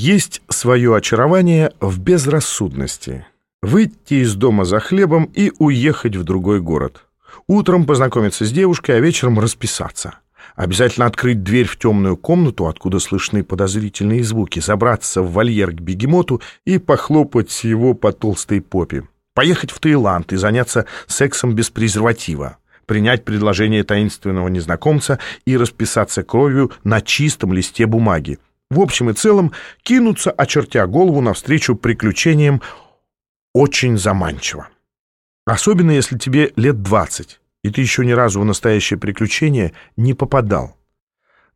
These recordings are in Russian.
Есть свое очарование в безрассудности. Выйти из дома за хлебом и уехать в другой город. Утром познакомиться с девушкой, а вечером расписаться. Обязательно открыть дверь в темную комнату, откуда слышны подозрительные звуки, забраться в вольер к бегемоту и похлопать его по толстой попе. Поехать в Таиланд и заняться сексом без презерватива. Принять предложение таинственного незнакомца и расписаться кровью на чистом листе бумаги. В общем и целом, кинуться, очертя голову, навстречу приключениям очень заманчиво. Особенно, если тебе лет двадцать и ты еще ни разу в настоящее приключение не попадал.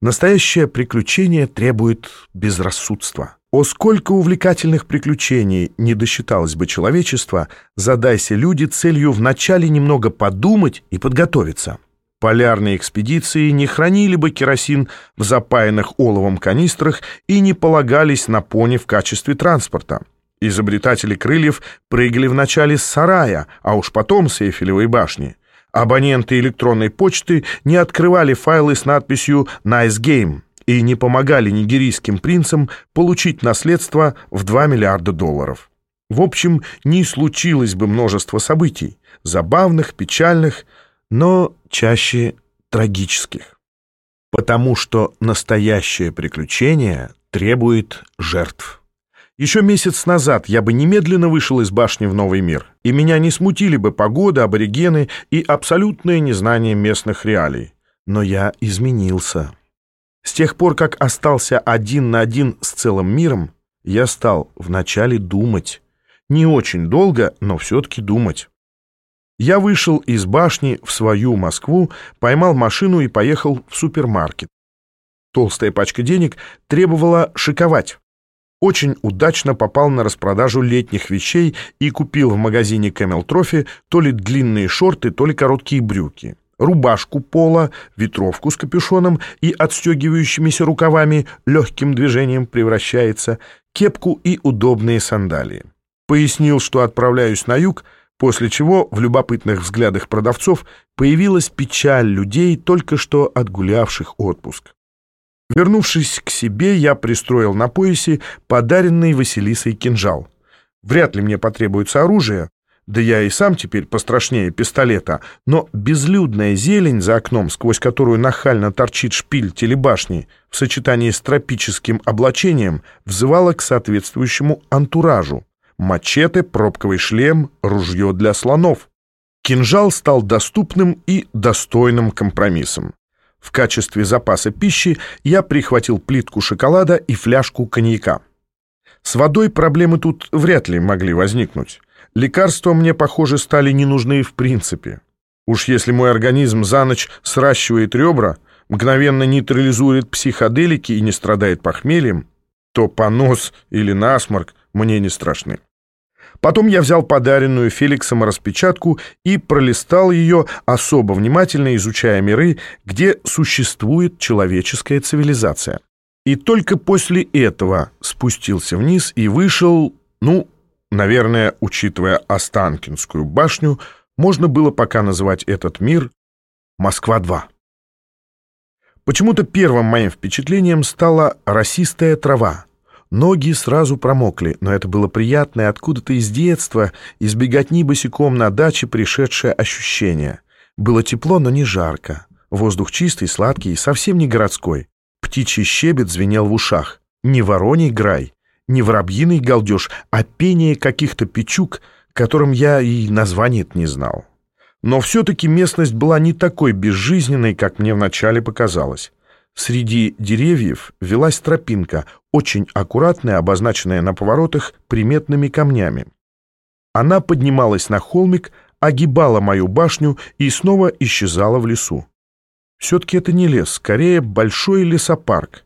Настоящее приключение требует безрассудства. О, сколько увлекательных приключений не досчиталось бы человечество, задайся люди целью вначале немного подумать и подготовиться. Полярные экспедиции не хранили бы керосин в запаянных оловом канистрах и не полагались на пони в качестве транспорта. Изобретатели крыльев прыгали вначале с сарая, а уж потом с Эйфелевой башни. Абоненты электронной почты не открывали файлы с надписью «Nice Game» и не помогали нигерийским принцам получить наследство в 2 миллиарда долларов. В общем, не случилось бы множество событий, забавных, печальных, но чаще трагических. Потому что настоящее приключение требует жертв. Еще месяц назад я бы немедленно вышел из башни в новый мир, и меня не смутили бы погода, аборигены и абсолютное незнание местных реалий. Но я изменился. С тех пор, как остался один на один с целым миром, я стал вначале думать. Не очень долго, но все-таки думать. Я вышел из башни в свою Москву, поймал машину и поехал в супермаркет. Толстая пачка денег требовала шиковать очень удачно попал на распродажу летних вещей и купил в магазине Camel Trophy то ли длинные шорты, то ли короткие брюки, рубашку пола, ветровку с капюшоном и отстегивающимися рукавами легким движением превращается, кепку и удобные сандалии. Пояснил, что отправляюсь на юг, после чего в любопытных взглядах продавцов появилась печаль людей, только что отгулявших отпуск. Вернувшись к себе, я пристроил на поясе подаренный Василисой кинжал. Вряд ли мне потребуется оружие, да я и сам теперь пострашнее пистолета, но безлюдная зелень за окном, сквозь которую нахально торчит шпиль телебашни, в сочетании с тропическим облачением, взывала к соответствующему антуражу. Мачете, пробковый шлем, ружье для слонов. Кинжал стал доступным и достойным компромиссом. В качестве запаса пищи я прихватил плитку шоколада и фляжку коньяка. С водой проблемы тут вряд ли могли возникнуть. Лекарства мне, похоже, стали не в принципе. Уж если мой организм за ночь сращивает ребра, мгновенно нейтрализует психоделики и не страдает похмельем, то понос или насморк мне не страшны. Потом я взял подаренную Феликсом распечатку и пролистал ее, особо внимательно изучая миры, где существует человеческая цивилизация. И только после этого спустился вниз и вышел, ну, наверное, учитывая Останкинскую башню, можно было пока называть этот мир Москва-2. Почему-то первым моим впечатлением стала росистая трава, Ноги сразу промокли, но это было приятное откуда-то из детства, избегать ни босиком на даче пришедшее ощущение. Было тепло, но не жарко. Воздух чистый, сладкий, совсем не городской. Птичий щебет звенел в ушах. Не вороний грай, не воробьиный галдеж, а пение каких-то печук, которым я и название не знал. Но все-таки местность была не такой безжизненной, как мне вначале показалось. Среди деревьев велась тропинка, очень аккуратная, обозначенная на поворотах приметными камнями. Она поднималась на холмик, огибала мою башню и снова исчезала в лесу. Все-таки это не лес, скорее большой лесопарк.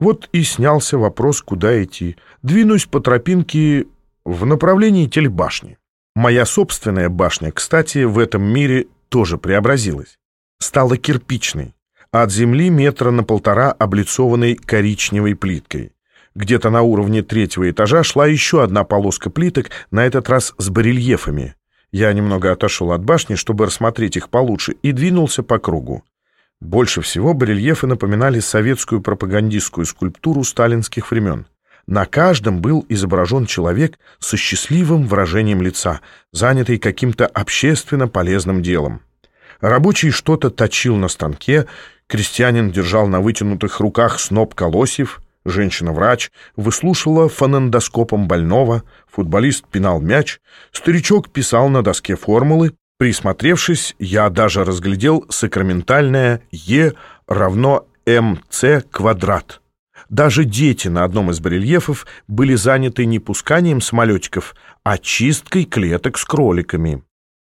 Вот и снялся вопрос, куда идти. Двинусь по тропинке в направлении телебашни. Моя собственная башня, кстати, в этом мире тоже преобразилась. Стала кирпичной от земли метра на полтора облицованной коричневой плиткой. Где-то на уровне третьего этажа шла еще одна полоска плиток, на этот раз с барельефами. Я немного отошел от башни, чтобы рассмотреть их получше, и двинулся по кругу. Больше всего барельефы напоминали советскую пропагандистскую скульптуру сталинских времен. На каждом был изображен человек со счастливым выражением лица, занятый каким-то общественно полезным делом. Рабочий что-то точил на станке, крестьянин держал на вытянутых руках сноп колосьев, женщина-врач выслушивала фонендоскопом больного, футболист пинал мяч, старичок писал на доске формулы. Присмотревшись, я даже разглядел сакраментальное «Е равно МЦ квадрат». Даже дети на одном из барельефов были заняты не пусканием самолетиков, а чисткой клеток с кроликами.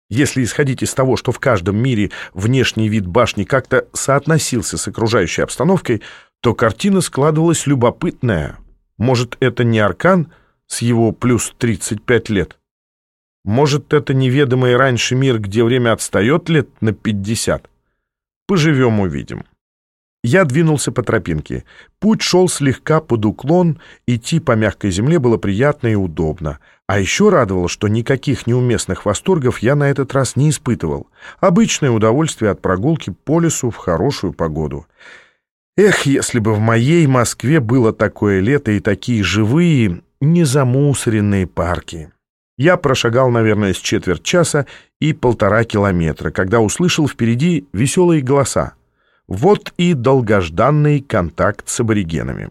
Если исходить из того, что в каждом мире внешний вид башни как-то соотносился с окружающей обстановкой, то картина складывалась любопытная. Может, это не Аркан с его плюс 35 лет? Может, это неведомый раньше мир, где время отстает лет на 50? Поживем, увидим. Я двинулся по тропинке. Путь шел слегка под уклон, идти по мягкой земле было приятно и удобно. А еще радовало, что никаких неуместных восторгов я на этот раз не испытывал. Обычное удовольствие от прогулки по лесу в хорошую погоду. Эх, если бы в моей Москве было такое лето и такие живые, незамусоренные парки. Я прошагал, наверное, с четверть часа и полтора километра, когда услышал впереди веселые голоса. Вот и долгожданный контакт с аборигенами.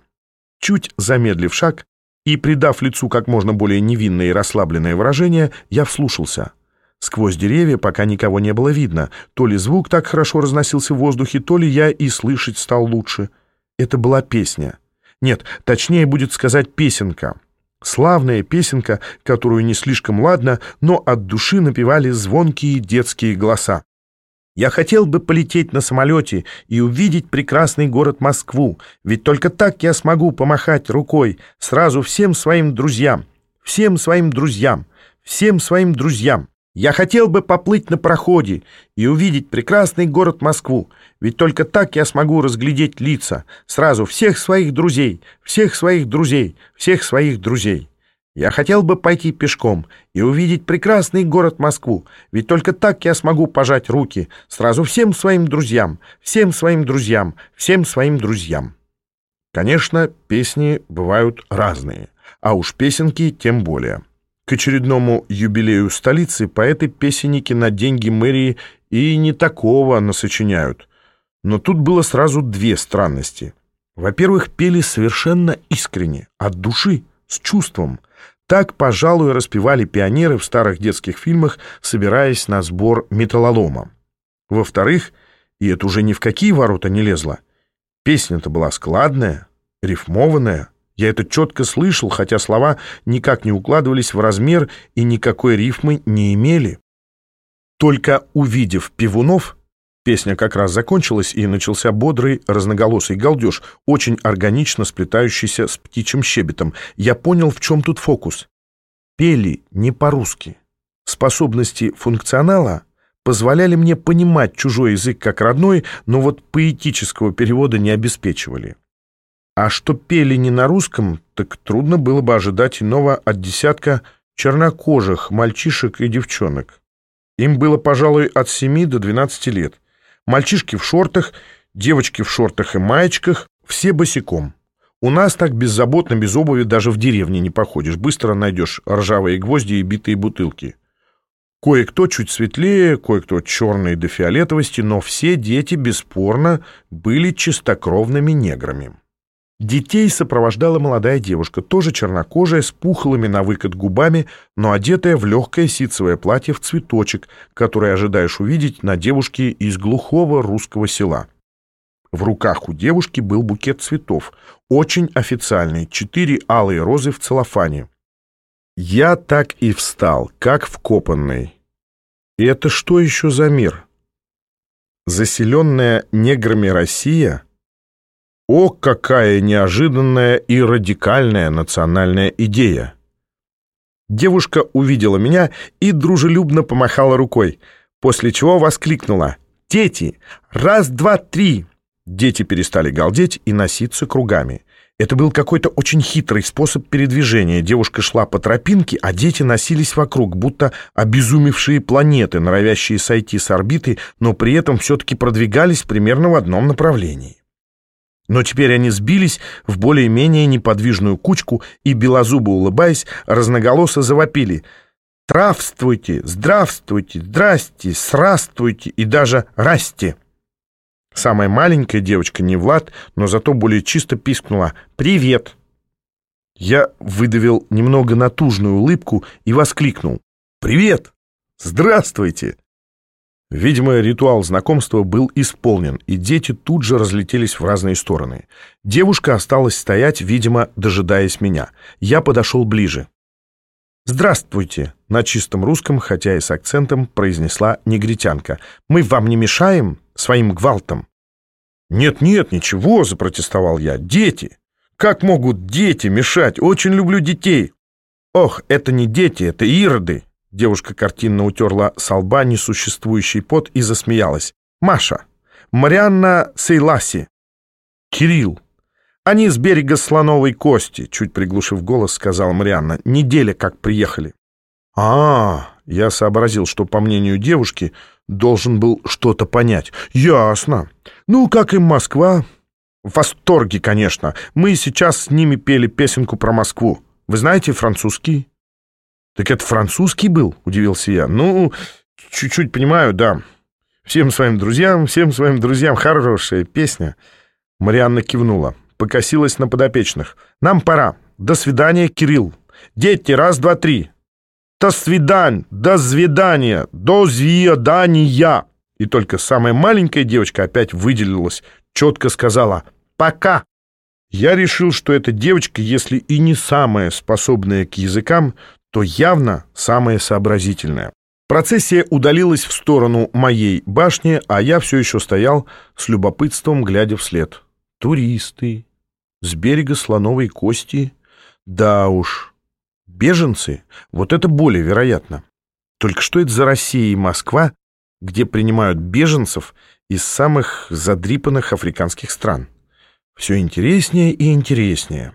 Чуть замедлив шаг и придав лицу как можно более невинное и расслабленное выражение, я вслушался. Сквозь деревья пока никого не было видно. То ли звук так хорошо разносился в воздухе, то ли я и слышать стал лучше. Это была песня. Нет, точнее будет сказать песенка. Славная песенка, которую не слишком ладно, но от души напевали звонкие детские голоса. Я хотел бы полететь на самолете и увидеть прекрасный город Москву, ведь только так я смогу помахать рукой сразу всем своим друзьям, всем своим друзьям, всем своим друзьям. Я хотел бы поплыть на проходе и увидеть прекрасный город Москву, ведь только так я смогу разглядеть лица сразу всех своих друзей, всех своих друзей, всех своих друзей. Я хотел бы пойти пешком и увидеть прекрасный город Москву, ведь только так я смогу пожать руки сразу всем своим друзьям, всем своим друзьям, всем своим друзьям. Конечно, песни бывают разные, а уж песенки тем более. К очередному юбилею столицы поэты-песенники на деньги мэрии и не такого насочиняют. Но тут было сразу две странности. Во-первых, пели совершенно искренне, от души, с чувством – так, пожалуй, распевали пионеры в старых детских фильмах, собираясь на сбор металлолома. Во-вторых, и это уже ни в какие ворота не лезло, песня-то была складная, рифмованная. Я это четко слышал, хотя слова никак не укладывались в размер и никакой рифмы не имели. Только увидев пивунов, Песня как раз закончилась, и начался бодрый, разноголосый галдеж, очень органично сплетающийся с птичьим щебетом. Я понял, в чем тут фокус. Пели не по-русски. Способности функционала позволяли мне понимать чужой язык как родной, но вот поэтического перевода не обеспечивали. А что пели не на русском, так трудно было бы ожидать иного от десятка чернокожих мальчишек и девчонок. Им было, пожалуй, от 7 до 12 лет. Мальчишки в шортах, девочки в шортах и маечках, все босиком. У нас так беззаботно, без обуви даже в деревне не походишь. Быстро найдешь ржавые гвозди и битые бутылки. Кое-кто чуть светлее, кое-кто черный до фиолетовости, но все дети, бесспорно, были чистокровными неграми. Детей сопровождала молодая девушка, тоже чернокожая, с пухлыми на выкат губами, но одетая в легкое ситцевое платье в цветочек, которое ожидаешь увидеть на девушке из глухого русского села. В руках у девушки был букет цветов, очень официальный, четыре алые розы в целлофане. Я так и встал, как вкопанный. И это что еще за мир? Заселенная неграми Россия — о, какая неожиданная и радикальная национальная идея! Девушка увидела меня и дружелюбно помахала рукой, после чего воскликнула «Дети! Раз, два, три!» Дети перестали галдеть и носиться кругами. Это был какой-то очень хитрый способ передвижения. Девушка шла по тропинке, а дети носились вокруг, будто обезумевшие планеты, норовящие сойти с орбиты, но при этом все-таки продвигались примерно в одном направлении. Но теперь они сбились в более-менее неподвижную кучку и, белозубо улыбаясь, разноголосо завопили «Травствуйте! Здравствуйте! Здрасте! Сраствуйте! И даже расти!» Самая маленькая девочка, не Влад, но зато более чисто пискнула «Привет!». Я выдавил немного натужную улыбку и воскликнул «Привет! Здравствуйте!». Видимо, ритуал знакомства был исполнен, и дети тут же разлетелись в разные стороны. Девушка осталась стоять, видимо, дожидаясь меня. Я подошел ближе. «Здравствуйте!» — на чистом русском, хотя и с акцентом, произнесла негритянка. «Мы вам не мешаем своим гвалтом?» «Нет-нет, ничего!» — запротестовал я. «Дети! Как могут дети мешать? Очень люблю детей!» «Ох, это не дети, это ироды!» Девушка картинно утерла с лба несуществующий пот и засмеялась. «Маша! Марианна Сейласи!» «Кирилл!» «Они с берега слоновой кости», — чуть приглушив голос, сказала Марианна. «Неделя как приехали». А, -а, а Я сообразил, что, по мнению девушки, должен был что-то понять. «Ясно. Ну, как им Москва?» «В восторге, конечно. Мы сейчас с ними пели песенку про Москву. Вы знаете французский?» «Так это французский был?» — удивился я. «Ну, чуть-чуть понимаю, да. Всем своим друзьям, всем своим друзьям хорошая песня». Марианна кивнула, покосилась на подопечных. «Нам пора. До свидания, Кирилл. Дети, раз, два, три. До свидания, до свидания, до свидания». И только самая маленькая девочка опять выделилась, четко сказала «пока». Я решил, что эта девочка, если и не самая способная к языкам, то явно самое сообразительное. Процессия удалилась в сторону моей башни, а я все еще стоял с любопытством, глядя вслед. Туристы. С берега слоновой кости. Да уж. Беженцы? Вот это более вероятно. Только что это за Россия и Москва, где принимают беженцев из самых задрипанных африканских стран? Все интереснее и интереснее.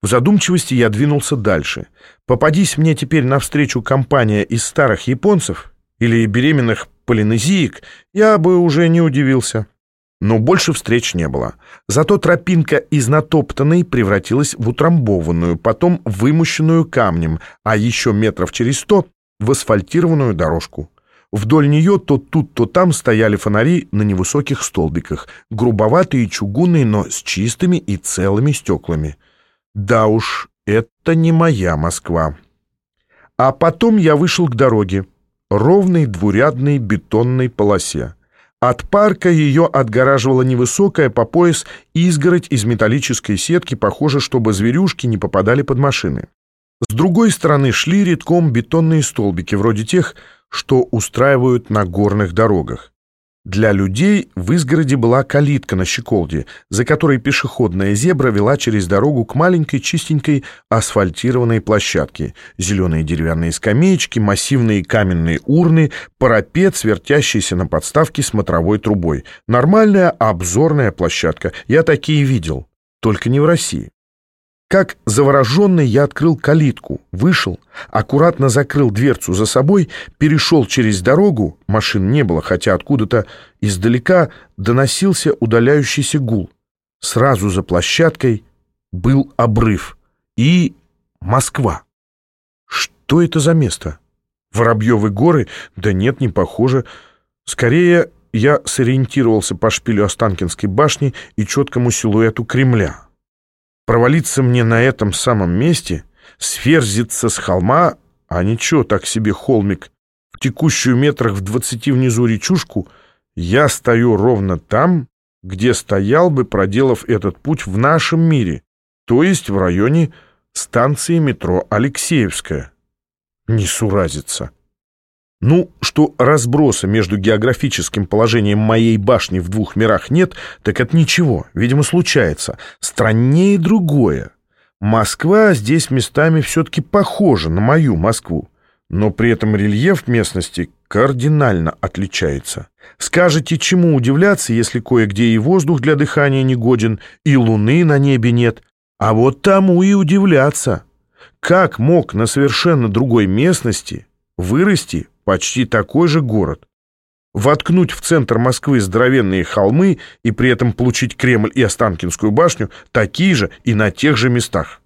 В задумчивости я двинулся дальше. Попадись мне теперь навстречу компания из старых японцев или беременных полинезиек, я бы уже не удивился. Но больше встреч не было. Зато тропинка из натоптанной превратилась в утрамбованную, потом вымощенную камнем, а еще метров через сто в асфальтированную дорожку. Вдоль нее то тут, то там стояли фонари на невысоких столбиках, грубоватые чугунные, но с чистыми и целыми стеклами. Да уж, это не моя Москва. А потом я вышел к дороге, ровной двурядной бетонной полосе. От парка ее отгораживала невысокая по пояс изгородь из металлической сетки, похоже, чтобы зверюшки не попадали под машины. С другой стороны шли редком бетонные столбики, вроде тех, что устраивают на горных дорогах. Для людей в изгороде была калитка на щеколде, за которой пешеходная зебра вела через дорогу к маленькой чистенькой асфальтированной площадке. Зеленые деревянные скамеечки, массивные каменные урны, парапет, свертящийся на подставке смотровой трубой. Нормальная обзорная площадка. Я такие видел. Только не в России. Как завороженный я открыл калитку, вышел, аккуратно закрыл дверцу за собой, перешел через дорогу, машин не было, хотя откуда-то издалека доносился удаляющийся гул. Сразу за площадкой был обрыв и Москва. Что это за место? Воробьевы горы? Да нет, не похоже. Скорее, я сориентировался по шпилю Останкинской башни и четкому силуэту Кремля. Провалиться мне на этом самом месте, сверзиться с холма, а ничего, так себе холмик, в текущую метрах в двадцати внизу речушку, я стою ровно там, где стоял бы, проделав этот путь в нашем мире, то есть в районе станции метро Алексеевская. Не суразится. Ну, что разброса между географическим положением моей башни в двух мирах нет, так это ничего, видимо, случается. Страннее другое. Москва здесь местами все-таки похожа на мою Москву, но при этом рельеф местности кардинально отличается. Скажете, чему удивляться, если кое-где и воздух для дыхания не годен, и луны на небе нет? А вот тому и удивляться. Как мог на совершенно другой местности вырасти почти такой же город. воткнуть в центр Москвы здоровенные холмы и при этом получить Кремль и Останкинскую башню такие же и на тех же местах.